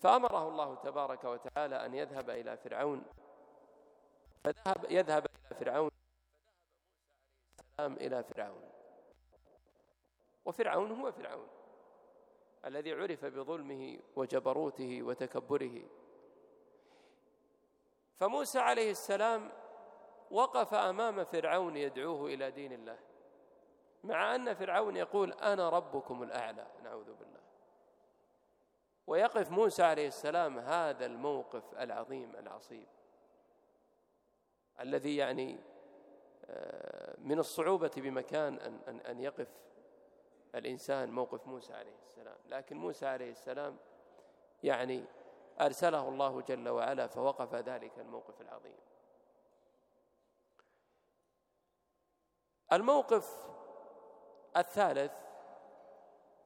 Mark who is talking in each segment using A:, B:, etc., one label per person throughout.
A: فأمره الله تبارك وتعالى أن يذهب إلى فرعون. فذهب يذهب إلى فرعون. السلام إلى فرعون. وفرعون هو فرعون. الذي عرف بظلمه وجبروته وتكبره. فموسى عليه السلام وقف أمام فرعون يدعوه إلى دين الله مع أن فرعون يقول أنا ربكم الأعلى. نعوذ بالله. ويقف موسى عليه السلام هذا الموقف العظيم العصيب الذي يعني آه، من الصعوبة بمكان أن أن أن يقف الإنسان موقف موسى عليه السلام. لكن موسى عليه السلام يعني أرسله الله جل وعلا فوقف ذلك الموقف العظيم. الموقف الثالث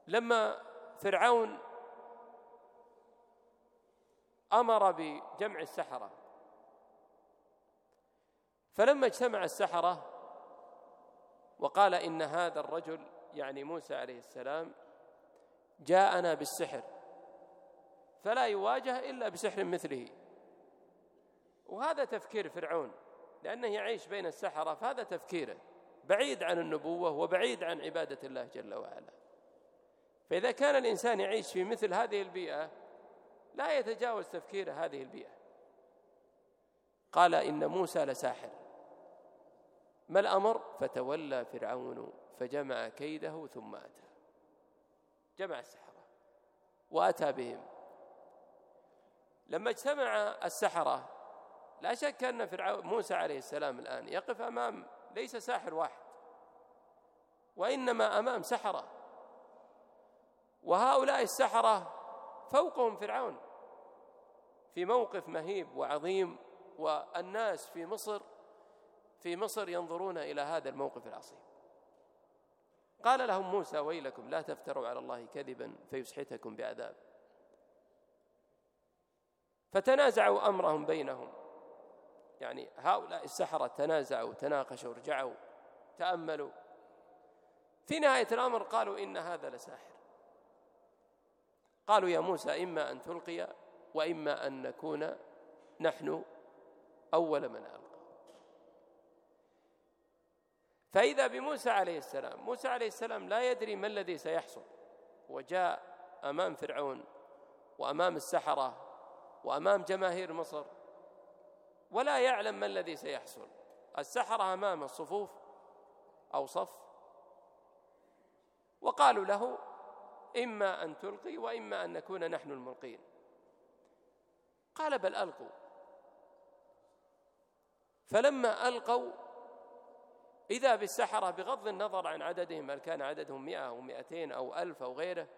A: لما فرعون أمر بجمع السحرة. فلما اجتمع السحرة وقال إن هذا الرجل يعني موسى عليه السلام جاءنا بالسحر فلا يواجه إلا بسحر مثله. وهذا تفكير فرعون لأنه يعيش بين السحرة فهذا تفكيره بعيد عن النبوة وبعيد عن عبادة الله جل وعلا. فإذا كان الإنسان يعيش في مثل هذه البيئة لا يتجاوز تفكير هذه البيئة. قال إن موسى لساحر. ما الأمر؟ فتولى فرعون فجمع كيده ثم أتى. جمع السحرة وأتى بهم. لما اجتمع السحرة لا شك أن فرعون موسى عليه السلام الآن يقف أمام ليس ساحر واحد وإنما أمام سحرة. وهؤلاء السحرة فوقهم فرعون. في موقف مهيب وعظيم والناس في مصر في مصر ينظرون إلى هذا الموقف العصيب. قال لهم موسى ويلكم لا تفتروا على الله كذبا فيسحتكم بعذاب. فتنازعوا أمرهم بينهم. يعني هؤلاء السحرة تنازعوا تناقشوا رجعوا تأملوا. في نهاية الأمر قالوا إن هذا لساحر. قالوا يا موسى إما أن تلقي وإما أن نكون نحن أول من ألقى. فإذا بموسى عليه السلام موسى عليه السلام لا يدري ما الذي سيحصل. وجاء أمام فرعون وأمام السحرة وأمام جماهير مصر ولا يعلم ما الذي سيحصل. السحرة أمام الصفوف أو صف وقالوا له إما أن تلقي وإما أن نكون نحن الملقين. قال بل ألقوا. فلما ألقوا إذا بالسحرة بغض النظر عن عددهم هل كان عددهم مئة أو مئتين أو ألف أو غيره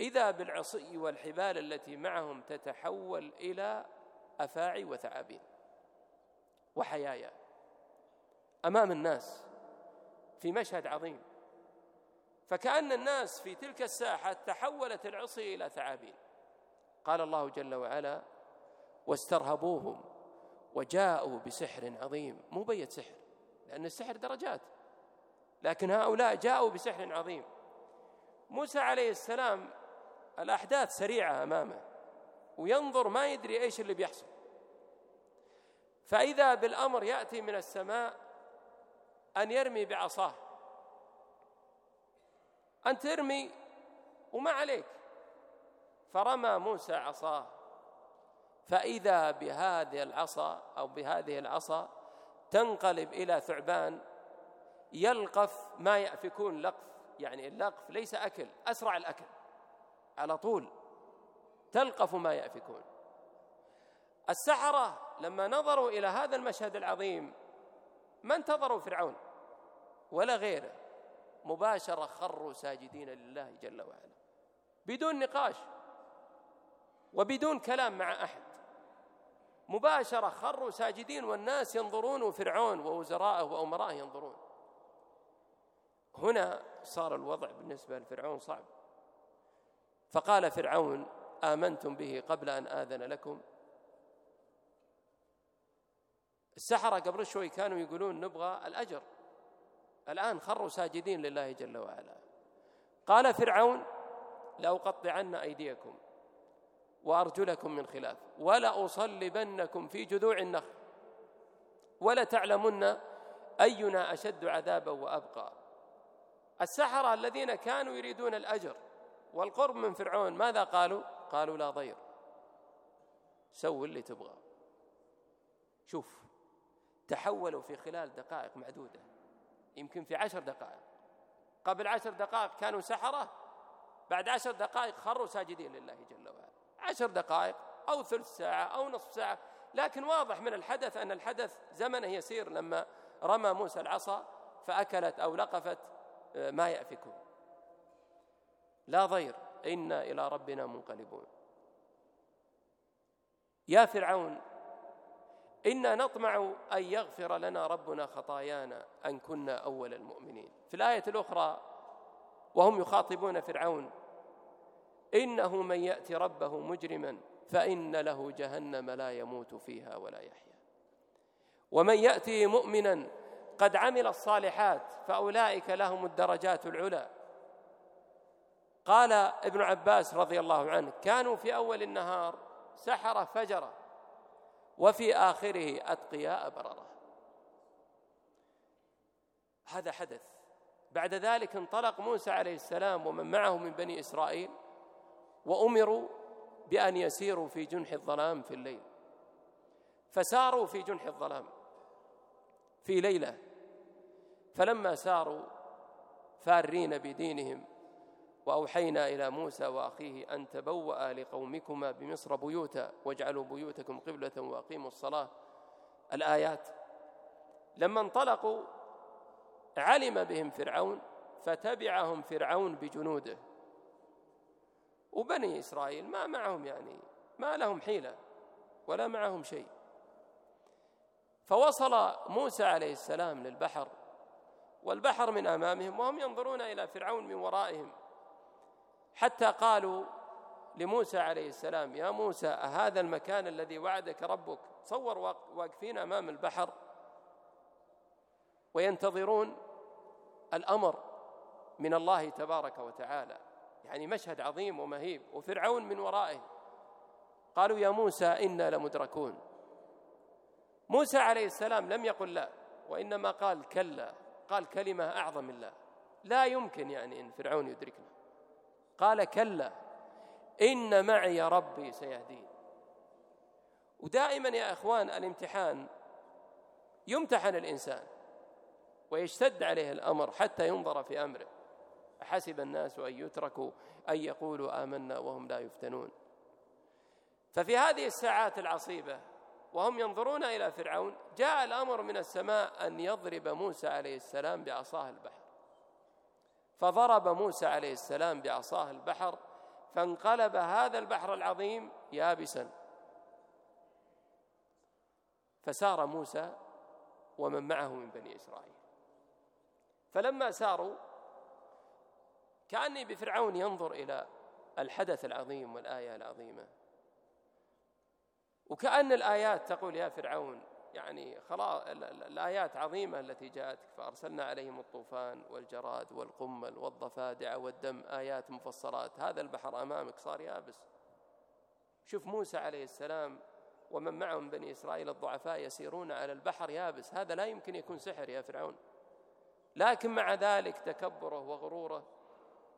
A: إذا بالعصي والحبال التي معهم تتحول إلى أفاعي وثعابين وحيايا أمام الناس في مشهد عظيم. فكأن الناس في تلك الساحة تحولت العصي إلى ثعابين. قال الله جل وعلا واسترهبوهم وجاءوا بسحر عظيم. مو بيت سحر لأن السحر درجات لكن هؤلاء جاءوا بسحر عظيم. موسى عليه السلام الأحداث سريعة أمامه وينظر ما يدري إيش اللي بيحصل. فإذا بالأمر يأتي من السماء أن يرمي بعصاه. أن ترمي وما عليك. فرمى موسى عصاه. فإذا بهذه العصا أو بهذه العصا تنقلب إلى ثعبان يلقف ما يأفكون لقف. يعني اللقف ليس أكل أسرع الأكل. على طول. تلقف ما يأفكون. السحرة لما نظروا إلى هذا المشهد العظيم ما انتظروا فرعون ولا غيره. مباشرة خروا ساجدين لله جل وعلا. بدون نقاش وبدون كلام مع أحد. مباشرة خروا ساجدين والناس ينظرون وفرعون ووزراءه وأمراءه ينظرون. هنا صار الوضع بالنسبة لفرعون صعب. فقال فرعون آمنتم به قبل أن آذن لكم. السحرة قبل شوي كانوا يقولون نبغى الأجر. الآن خروا ساجدين لله جل وعلا. قال فرعون لأقطعن أيديكم وأرجلكم من خلاف ولأصلبنكم في جذوع النخل ولتعلمن أينا أشد عذابا وأبقى. السحرة الذين كانوا يريدون الأجر والقرب من فرعون ماذا قالوا؟ قالوا لا ضير سووا اللي تبغى. شوف تحولوا في خلال دقائق معدودة. يمكن في عشر دقائق. قبل عشر دقائق كانوا سحرة بعد عشر دقائق خروا ساجدين لله جل وعلا. عشر دقائق أو ثلث ساعة أو نصف ساعة. لكن واضح من الحدث أن الحدث زمنه يسير لما رمى موسى العصا فأكلت أو لقفت آه، ما يأفكون. لا ضير إنا إلى ربنا منقلبون. يا فرعون إنا نطمع أن يغفر لنا ربنا خطايانا أن كنا أول المؤمنين. في الآية الأخرى وهم يخاطبون فرعون إنه من يأتي ربه مجرما فإن له جهنم لا يموت فيها ولا يحيا. ومن يأتي مؤمنا قد عمل الصالحات فأولئك لهم الدرجات العلى. قال ابن عباس رضي الله عنه كانوا في أول النهار سحرة فجرة وفي آخره أتقياء بررة هذا حدث. بعد ذلك انطلق موسى عليه السلام ومن معه من بني إسرائيل وأمروا بأن يسيروا في جنح الظلام في الليل. فساروا في جنح الظلام في ليلة. فلما ساروا فارين بدينهم وأوحينا إلى موسى وأخيه أن تبوأ لقومكما بمصر بيوتا واجعلوا بيوتكم قبلة وأقيموا الصلاة. الآيات لما انطلقوا علم بهم فرعون فتبعهم فرعون بجنوده. وبني إسرائيل ما معهم يعني ما لهم حيلة ولا معهم شيء. فوصل موسى عليه السلام للبحر والبحر من أمامهم وهم ينظرون إلى فرعون من ورائهم. حتى قالوا لموسى عليه السلام يا موسى أهذا المكان الذي وعدك ربك؟ تصور واقفين أمام البحر وينتظرون الأمر من الله تبارك وتعالى. يعني مشهد عظيم ومهيب. وفرعون من ورائه قالوا يا موسى إنا لمدركون. موسى عليه السلام لم يقل لا وإنما قال كلا قال كلمة أعظم من لا. لا يمكن يعني أن فرعون يدركنا. قال كلا إن معي ربي سيهدين. ودائما يا إخوان الامتحان يمتحن الإنسان ويشتد عليه الأمر حتى ينظر في أمره. أحسب الناس أن يتركوا أن يقولوا آمنا وهم لا يفتنون. ففي هذه الساعات العصيبة وهم ينظرون إلى فرعون جاء الأمر من السماء أن يضرب موسى عليه السلام بعصاه البحر. فضرب موسى عليه السلام بعصاه البحر فانقلب هذا البحر العظيم يابسا. فسار موسى ومن معه من بني إسرائيل. فلما ساروا كأني بفرعون ينظر إلى الحدث العظيم والآية العظيمة. وكأن الآيات تقول يا فرعون يعني خلاص الآيات عظيمة التي جاءتك فأرسلنا عليهم الطوفان والجراد والقمل والضفادع والدم آيات مفصلات. هذا البحر أمامك صار يابس. شوف موسى عليه السلام ومن معه من بني إسرائيل الضعفاء يسيرون على البحر يابس. هذا لا يمكن يكون سحر يا فرعون. لكن مع ذلك تكبره وغروره.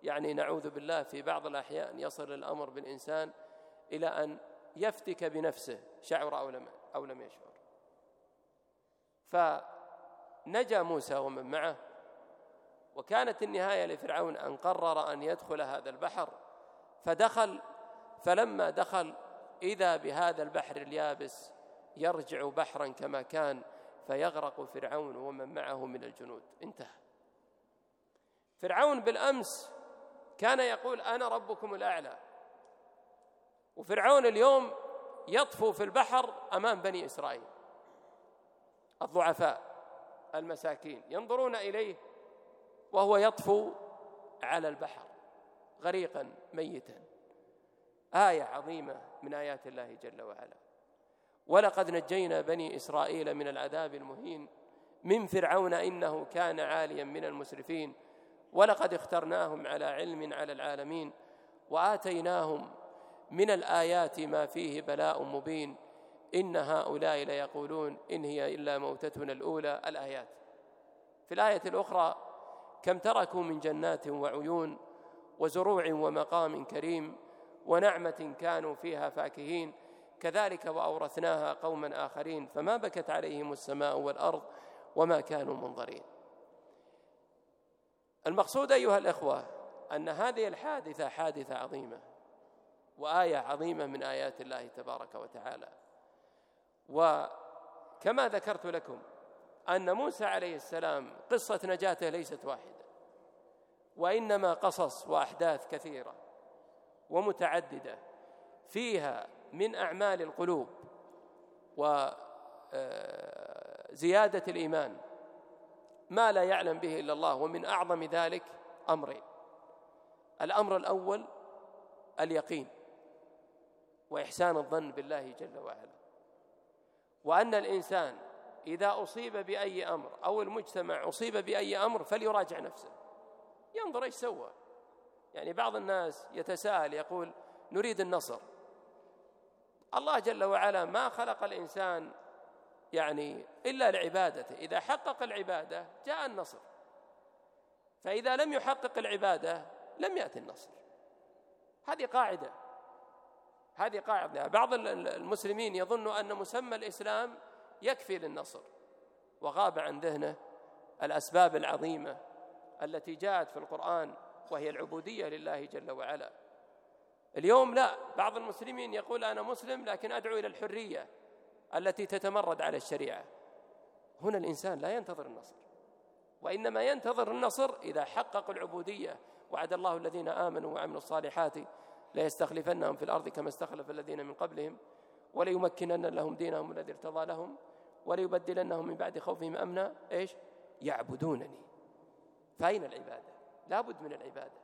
A: يعني نعوذ بالله في بعض الأحيان يصل الأمر بالإنسان إلى أن يفتك بنفسه شعر أو لم أو لم يشعر. فنجا موسى ومن معه وكانت النهاية لفرعون أن قرر أن يدخل هذا البحر. فدخل فلما دخل إذا بهذا البحر اليابس يرجع بحرا كما كان فيغرق فرعون ومن معه من الجنود. انتهى. فرعون بالأمس كان يقول أنا ربكم الأعلى. وفرعون اليوم يطفو في البحر أمام بني إسرائيل. الضعفاء المساكين ينظرون إليه وهو يطفو على البحر غريقا ميتا. آية عظيمة من آيات الله جل وعلا. ولقد نجينا بني اسرائيل من العذاب المهين من فرعون انه كان عاليا من المسرفين. ولقد اخترناهم على علم على العالمين. واتيناهم من الآيات ما فيه بلاء مبين. إن هؤلاء ليقولون إن هي إلا موتتنا الأولى الآيات. في الآية الأخرى كم تركوا من جنات وعيون وزروع ومقام كريم ونعمة كانوا فيها فاكهين كذلك وأورثناها قوما آخرين فما بكت عليهم السماء والأرض وما كانوا منظرين. المقصود أيها الإخوة أن هذه الحادثة حادثة عظيمة وآية عظيمة من آيات الله تبارك وتعالى. وكما ذكرت لكم أن موسى عليه السلام قصة نجاته ليست واحدة وإنما قصص وأحداث كثيرة ومتعددة فيها من أعمال القلوب وزيادة الإيمان ما لا يعلم به إلا الله ومن أعظم ذلك أمرين. الأمر الأول اليقين وإحسان الظن بالله جل وعلا. وأن الإنسان إذا أصيب بأي أمر أو المجتمع أصيب بأي أمر فليراجع نفسه. ينظر إيش سوى. يعني بعض الناس يتساءل يقول نريد النصر. الله جل وعلا ما خلق الإنسان يعني إلا لعبادته. إذا حقق العبادة جاء النصر. فإذا لم يحقق العبادة لم يأتي النصر. هذه قاعدة. هذه قاعدة. بعض المسلمين يظن أن مسمى الإسلام يكفي للنصر وغاب عن ذهنه الأسباب العظيمة التي جاءت في القرآن وهي العبودية لله جل وعلا. اليوم لا بعض المسلمين يقول أنا مسلم لكن أدعو إلى الحرية التي تتمرد على الشريعة. هنا الإنسان لا ينتظر النصر وإنما ينتظر النصر إذا حقق العبودية. وعد الله الذين آمنوا وعملوا الصالحات ليستخلفنهم في الأرض كما استخلف الذين من قبلهم وليمكنن لهم دينهم الذي ارتضى لهم وليبدلنهم من بعد خوفهم أمنا إيش؟ يعبدونني. فأين العبادة؟ لا بد من العبادة.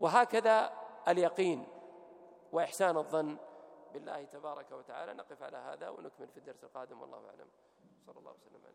A: وهكذا اليقين وإحسان الظن بالله تبارك وتعالى. نقف على هذا ونكمل في الدرس القادم والله أعلم. صلى الله وسلم على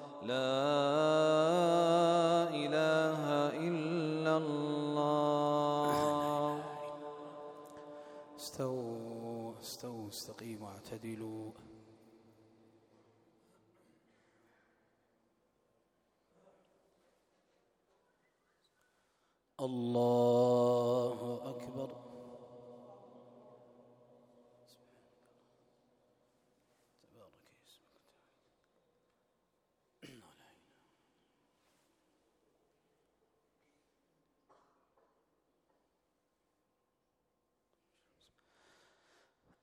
B: لا إله إلا الله.
C: استووا استووا استقيموا اعتدلوا. الله أكبر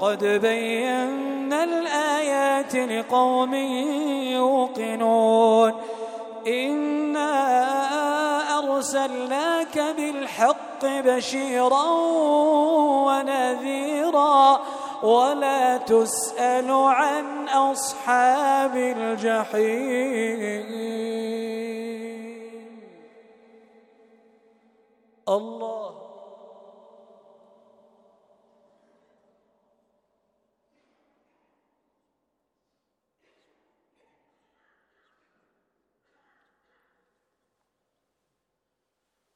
C: قد بينا الآيات لقوم يوقنون. إنا أرسلناك بالحق بشيرا ونذيرا ولا تسأل عن أصحاب الجحيم. الله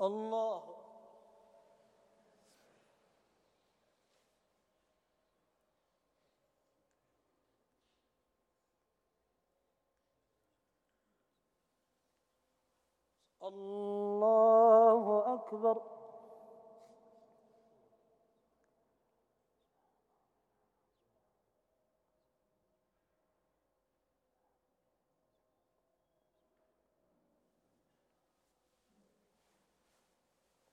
C: الله. الله أكبر.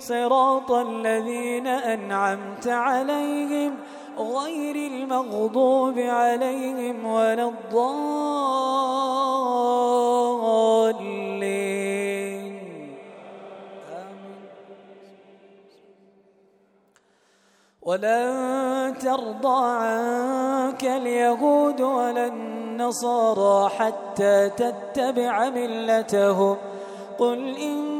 C: صراط الذين أنعمت عليهم غير المغضوب عليهم ولا الضالين. ولن ترضى عنك اليهود ولا النصارى حتى تتبع ملتهم. قل إن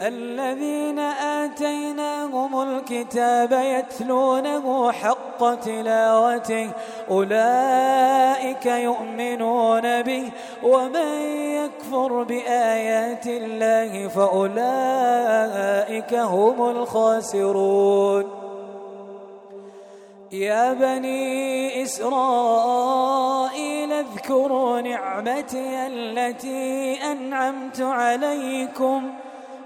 C: الذين آتيناهم الكتاب يتلونه حق تلاوته أولئك يؤمنون به ومن يكفر بآيات الله فأولئك هم الخاسرون. يا بني إسرائيل اذكروا نعمتي التي أنعمت عليكم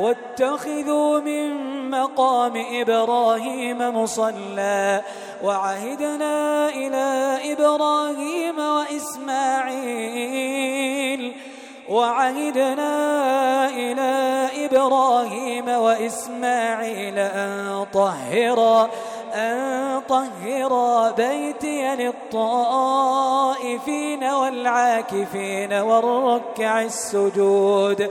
C: واتخذوا من مقام إبراهيم مصلى وعهدنا إلى إبراهيم وإسماعيل وعهدنا إلى إبراهيم وإسماعيل أن طهرا أن طهر بيتي للطائفين والعاكفين والركع السجود.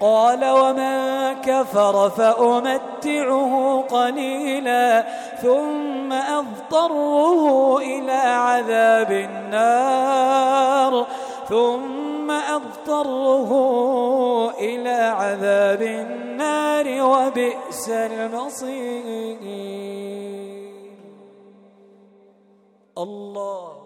C: قال ومن كفر فأمتعه قليلا ثم أضطره إلى عذاب النار ثم أضطره إلى عذاب النار وبئس المصير. الله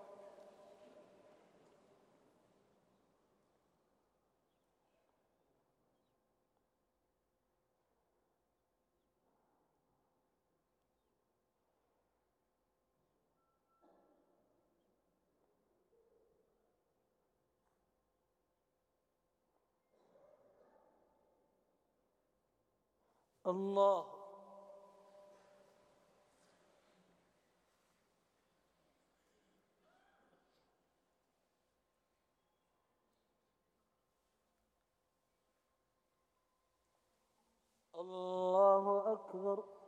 C: الله. الله أكبر.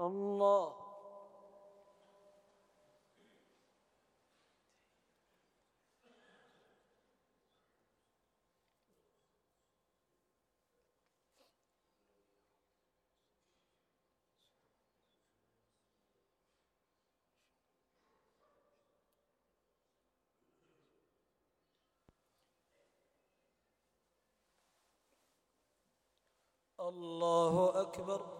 C: الله. الله أكبر.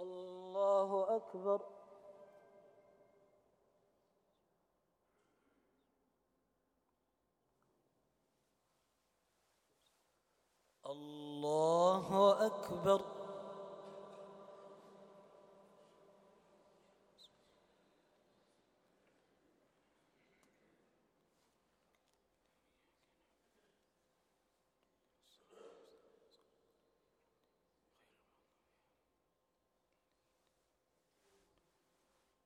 C: الله أكبر. الله أكبر.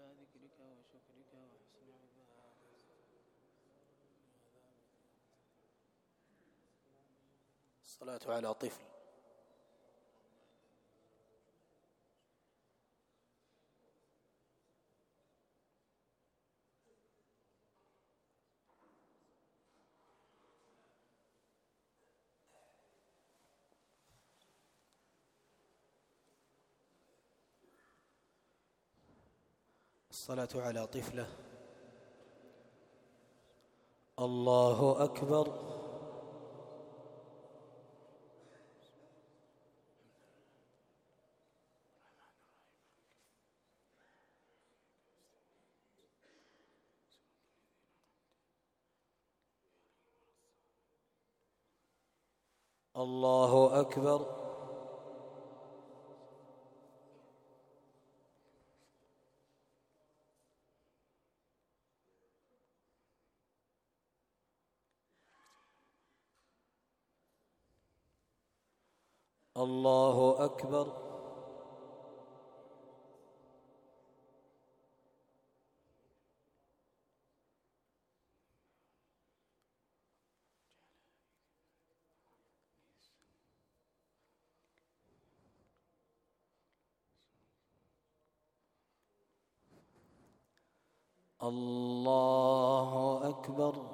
C: على ذكرك وشكرك وحسن عبادتك. الصلاة على طفل. الصلاة على طفلة. الله أكبر. الله أكبر. الله أكبر. الله أكبر.